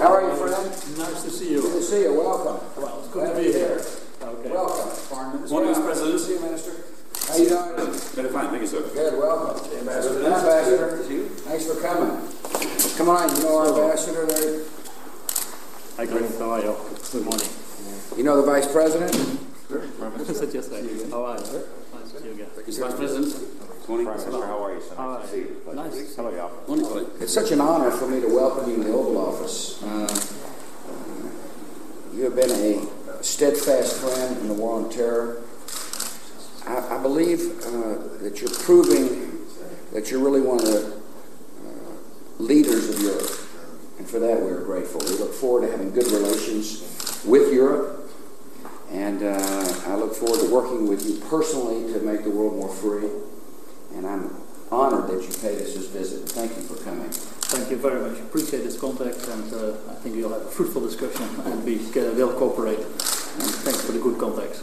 How are you, friend? Nice to see you. Good to see you. Welcome. Well, it's good Glad to be here. Okay. Welcome, Foreign Minister. Morning, Mr. President. see you, Minister. How you doing? Very fine, thank you, sir. Good, welcome. Ambassador. Ambassador, thanks for coming. Come on, you know our ambassador there? Hi, Chris. How are you? Good morning. You know the Vice President? Sit just there. How are you? Nice to see you again. Mr. Vice President. Morning. How are you? So How are nice to see you? you. Nice. Hello, y'all. Morning, colleague. It's such an honor for me to welcome you in the Oval Office. Uh, you have been a steadfast friend in the war on terror. I, I believe uh, that you're proving that you're really one of the uh, leaders of Europe. And for that, we're grateful. We look forward to having good relations with Europe. And uh, I look forward to working with you personally to make the world more free. And I'm honored that you paid us this visit. Thank you for coming. Thank you very much. Appreciate this contact, and uh, I think we'll have a fruitful discussion, and uh, will cooperate. And thanks for the good contacts.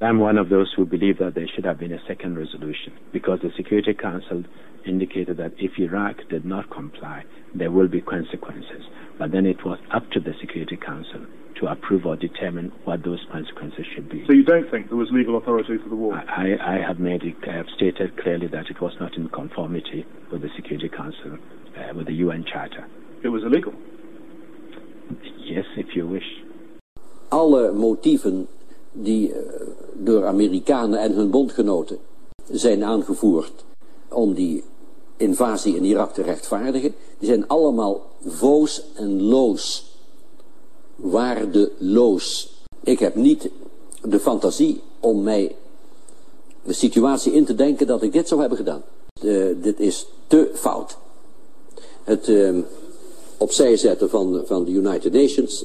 I'm one of those who believe that there should have been a second resolution because the Security Council indicated that if Iraq did not comply, there will be consequences. But then it was up to the Security Council to approve or determine what those consequences should be. So you don't think there was legal authority for the war? I, I have made it, I have stated clearly that it was not in conformity with the Security Council, uh, with the UN Charter. It was illegal. Yes, if you wish. alle motieven die eh, door Amerikanen en hun bondgenoten zijn aangevoerd om die invasie in Irak te rechtvaardigen, die zijn allemaal voos en loos. Waardeloos. Ik heb niet de fantasie om mij de situatie in te denken dat ik dit zou hebben gedaan. Dit is te fout. Het eh, opzij zetten van, van de United Nations,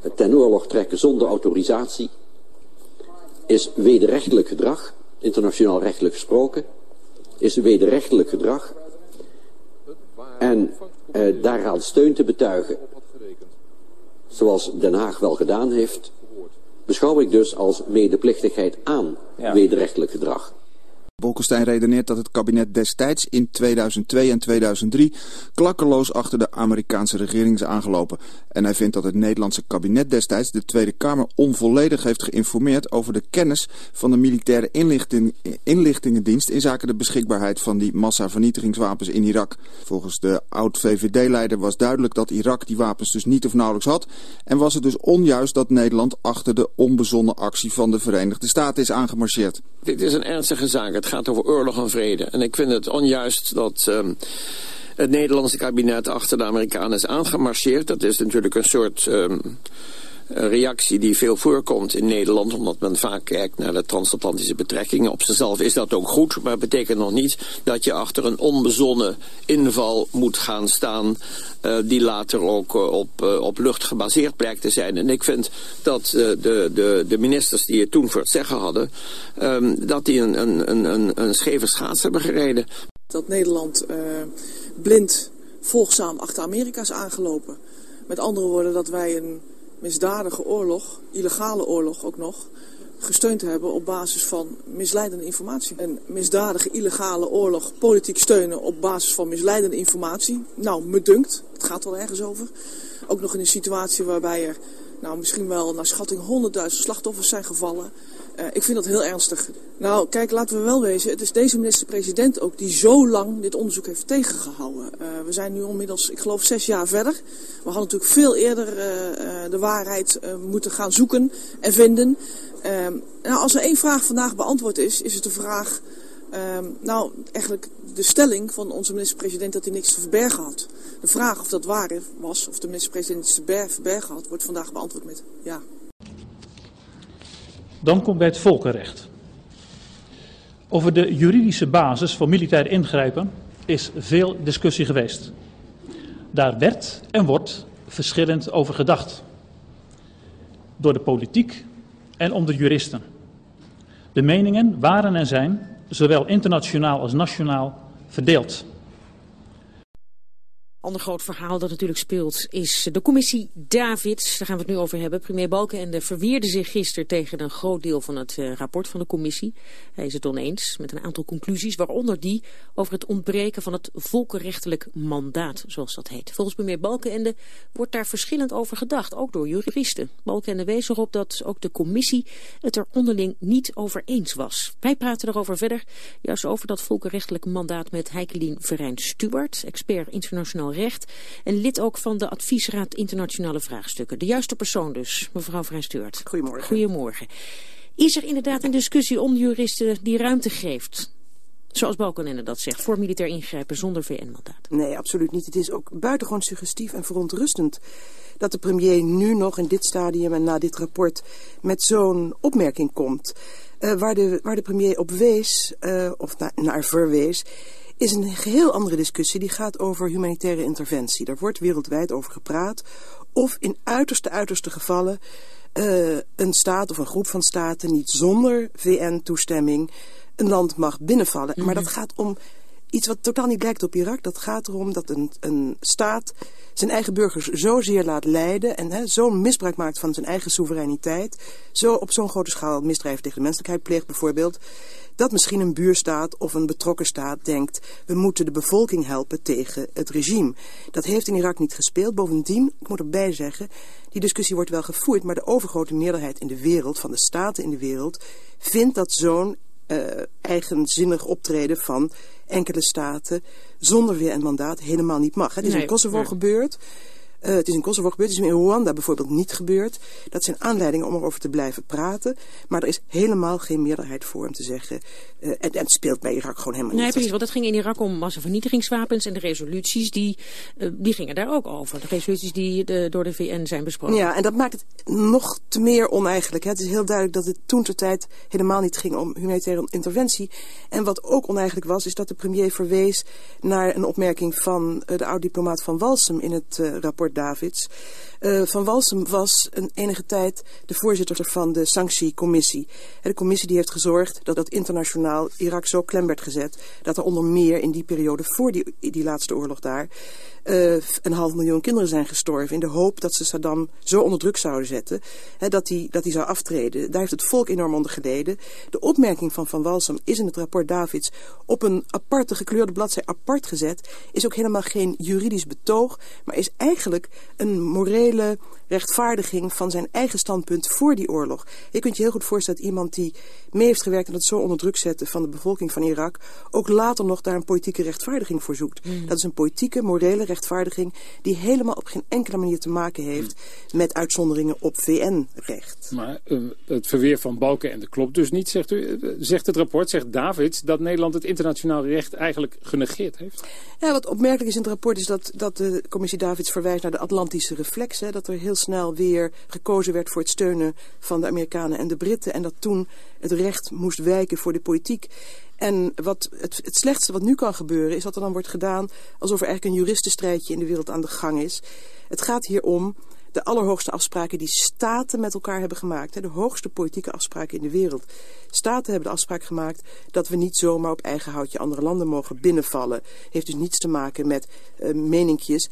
het ten oorlog trekken zonder autorisatie, is wederrechtelijk gedrag, internationaal rechtelijk gesproken, is wederrechtelijk gedrag. En eh, daaraan steun te betuigen, zoals Den Haag wel gedaan heeft, beschouw ik dus als medeplichtigheid aan wederrechtelijk gedrag. Bolkestein redeneert dat het kabinet destijds in 2002 en 2003 klakkeloos achter de Amerikaanse regering is aangelopen. En hij vindt dat het Nederlandse kabinet destijds de Tweede Kamer onvolledig heeft geïnformeerd over de kennis van de militaire inlichting, inlichtingendienst in zaken de beschikbaarheid van die massavernietigingswapens in Irak. Volgens de oud-VVD-leider was duidelijk dat Irak die wapens dus niet of nauwelijks had en was het dus onjuist dat Nederland achter de onbezonnen actie van de Verenigde Staten is aangemarcheerd. Dit is een ernstige zaak. Het gaat over oorlog en vrede. En ik vind het onjuist dat um, het Nederlandse kabinet achter de Amerikanen is aangemarcheerd. Dat is natuurlijk een soort um, reactie die veel voorkomt in Nederland... omdat men vaak kijkt naar de transatlantische betrekkingen. Op zichzelf is dat ook goed, maar betekent nog niet... dat je achter een onbezonnen inval moet gaan staan... Uh, die later ook uh, op, uh, op lucht gebaseerd blijkt te zijn. En ik vind dat de, de, de ministers die het toen voor het zeggen hadden... Um, dat die een, een, een, een scheve schaats hebben gereden. Dat Nederland blind volgzaam achter Amerika is aangelopen. Met andere woorden dat wij een misdadige oorlog, illegale oorlog ook nog, gesteund hebben op basis van misleidende informatie. Een misdadige, illegale oorlog politiek steunen op basis van misleidende informatie. Nou, me dunkt, het gaat wel ergens over. Ook nog in een situatie waarbij er nou, misschien wel naar schatting 100.000 slachtoffers zijn gevallen. Uh, ik vind dat heel ernstig. Nou, kijk, laten we wel wezen. Het is deze minister-president ook die zo lang dit onderzoek heeft tegengehouden. Uh, we zijn nu inmiddels, ik geloof, zes jaar verder. We hadden natuurlijk veel eerder uh, de waarheid moeten gaan zoeken en vinden. nou, als er één vraag vandaag beantwoord is, is het de vraag... nou, eigenlijk de stelling van onze minister-president dat hij niks te verbergen had. De vraag of dat waar was, of de minister-president iets te verbergen had, wordt vandaag beantwoord met ja. Dan komt bij het volkenrecht. Over de juridische basis voor militair ingrijpen is veel discussie geweest. Daar werd en wordt verschillend over gedacht. Door de politiek en onder juristen. De meningen waren en zijn, zowel internationaal als nationaal, verdeeld. Ander groot verhaal dat natuurlijk speelt is de commissie Davids. Daar gaan we het nu over hebben. Premier Balkenende verweerde zich gisteren tegen een groot deel van het uh, rapport van de commissie. Hij is het oneens met een aantal conclusies, waaronder die over het ontbreken van het volkenrechtelijk mandaat, zoals dat heet. Volgens premier Balkenende wordt daar verschillend over gedacht, ook door juristen. Balkenende wees erop dat ook de commissie het er onderling niet over eens was. Wij praten erover verder, juist over dat volkenrechtelijk mandaat met Heikelien Verijn-Stuart, expert internationaal recht en lid ook van de Adviesraad Internationale Vraagstukken. De juiste persoon dus, mevrouw Vrij-Stuart. Goedemorgen. Goedemorgen. Is er inderdaad een discussie onder juristen die ruimte geeft Zoals Balkenende dat zegt, voor militair ingrijpen zonder VN-mandaat. Nee, absoluut niet. Het is ook buitengewoon suggestief en verontrustend dat de premier nu nog in dit stadium en na dit rapport met zo'n opmerking komt. Uh, waar, de, waar de premier op wees, uh, of na, naar verwees, is een geheel andere discussie. Die gaat over humanitaire interventie. Daar wordt wereldwijd over gepraat. Of in uiterste, uiterste gevallen uh, een staat of een groep van staten niet zonder VN-toestemming een land mag binnenvallen. Mm -hmm. Maar dat gaat om iets wat totaal niet lijkt op Irak. Dat gaat erom dat een, een staat zijn eigen burgers zozeer laat lijden... en zo'n misbruik maakt van zijn eigen soevereiniteit... zo op zo'n grote schaal misdrijven tegen de menselijkheid pleegt bijvoorbeeld... dat misschien een buurstaat of een betrokken staat denkt... we moeten de bevolking helpen tegen het regime. Dat heeft in Irak niet gespeeld. Bovendien, ik moet erbij zeggen... die discussie wordt wel gevoerd... maar de overgrote meerderheid in de wereld, van de staten in de wereld... vindt dat zo'n uh, eigenzinnig optreden van enkele staten zonder weer een mandaat helemaal niet mag. Het is Nee, in Kosovo nee. gebeurd. Uh, het is in Kosovo gebeurd, het is in Rwanda bijvoorbeeld niet gebeurd. Dat zijn aanleidingen om erover te blijven praten. Maar er is helemaal geen meerderheid voor om te zeggen... Uh, en, en het speelt bij Irak gewoon helemaal Nee, niet. precies, want het ging in Irak om massavernietigingswapens en de resoluties die, uh, die gingen daar ook over. De resoluties die de, door de VN zijn besproken. Ja, en dat maakt het nog te meer oneigenlijk. Hè. Het is heel duidelijk dat het toen ter tijd helemaal niet ging om humanitaire interventie. En wat ook oneigenlijk was, is dat de premier verwees naar een opmerking van de oud-diplomaat Van Walsum in het rapport Davids. Uh, van Walsum was een enige tijd de voorzitter van de sanctiecommissie. De commissie die heeft gezorgd dat dat internationaal Irak zo klem werd gezet... dat er onder meer in die periode voor die, die laatste oorlog daar... Uh, een half miljoen kinderen zijn gestorven... in de hoop dat ze Saddam zo onder druk zouden zetten... Hè, dat hij dat hij zou aftreden. Daar heeft het volk enorm onder geleden. De opmerking van Van Walsum is in het rapport Davids... op een aparte gekleurde bladzij apart gezet... is ook helemaal geen juridisch betoog... maar is eigenlijk een morele rechtvaardiging van zijn eigen standpunt voor die oorlog. Je kunt je heel goed voorstellen dat iemand die mee heeft gewerkt... aan het zo onder druk zetten van de bevolking van Irak... ook later nog daar een politieke rechtvaardiging voor zoekt. Mm. Dat is een politieke, morele rechtvaardiging... die helemaal op geen enkele manier te maken heeft... met uitzonderingen op VN-recht. Maar uh, het verweer van Balken en de klopt dus niet, zegt u. Uh, zegt het rapport, zegt Davids, dat Nederland het internationaal recht eigenlijk genegeerd heeft? Ja, wat opmerkelijk is in het rapport is dat, dat de commissie Davids verwijst naar de Atlantische reflex. Hè, dat er heel snel weer gekozen werd voor het steunen van de Amerikanen en de Britten. En dat toen het recht moest wijken voor de politiek. En wat het, het slechtste wat nu kan gebeuren is dat er dan wordt gedaan alsof er eigenlijk een juristenstrijdje in de wereld aan de gang is. Het gaat hier om de allerhoogste afspraken die staten met elkaar hebben gemaakt. Hè, de hoogste politieke afspraken in de wereld. Staten hebben de afspraak gemaakt dat we niet zomaar op eigen houtje andere landen mogen binnenvallen. Heeft dus niets te maken met uh, meninkjes.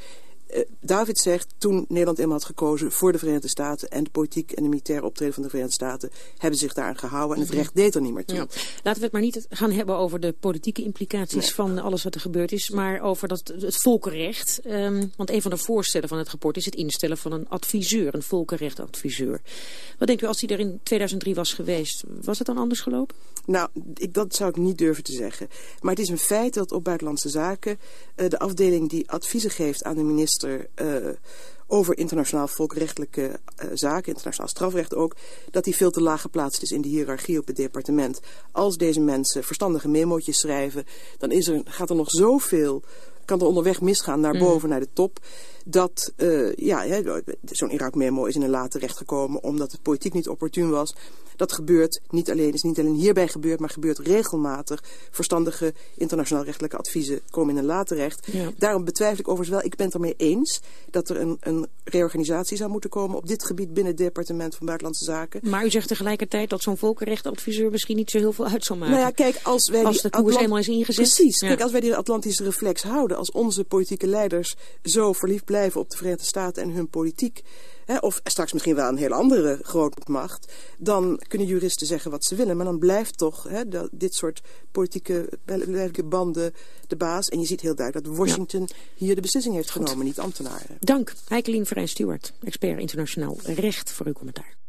Uh, David zegt, toen Nederland eenmaal had gekozen voor de Verenigde Staten... en de politiek en de militaire optreden van de Verenigde Staten... hebben zich daaraan gehouden en het recht deed er niet meer toe. Ja. Laten we het maar niet gaan hebben over de politieke implicaties nee. van alles wat er gebeurd is... maar over dat, het volkenrecht. Um, want een van de voorstellen van het rapport is het instellen van een adviseur... een volkenrechtadviseur. Wat denkt u, als die er in 2003 was geweest... was het dan anders gelopen? Nou, ik, dat zou ik niet durven te zeggen. Maar het is een feit dat op Buitenlandse Zaken... Uh, de afdeling die adviezen geeft aan de minister uh, over internationaal volkrechtelijke uh, zaken, internationaal strafrecht ook, dat die veel te laag geplaatst is in de hiërarchie op het departement. Als deze mensen verstandige memootjes schrijven, dan is er, gaat er nog zoveel, kan er onderweg misgaan naar boven, mm. naar de top. Dat uh, ja, zo'n Irak-memo is in een later recht gekomen omdat het politiek niet opportun was. Dat gebeurt niet alleen, is niet alleen hierbij gebeurd, maar gebeurt regelmatig. Verstandige internationaal rechtelijke adviezen komen in een later recht. Ja. Daarom betwijfel ik overigens wel, ik ben het ermee eens dat er een, een reorganisatie zou moeten komen op dit gebied binnen het departement van Buitenlandse Zaken. Maar u zegt tegelijkertijd dat zo'n volkenrechtadviseur misschien niet zo heel veel uit zou maken. Nou ja, kijk, als wij als de koers eenmaal is ingezet. Precies, kijk, als wij die Atlantische reflex houden, als onze politieke leiders zo verliefd blijven op de Verenigde Staten en hun politiek, hè, of straks misschien wel een heel andere grootmacht, dan kunnen juristen zeggen wat ze willen. Maar dan blijft toch hè, dat, dit soort politieke, politieke banden de baas. En je ziet heel duidelijk dat Washington hier de beslissing heeft genomen, niet ambtenaren. Dank, Heikelien Verijn Stewart, expert internationaal recht, voor uw commentaar.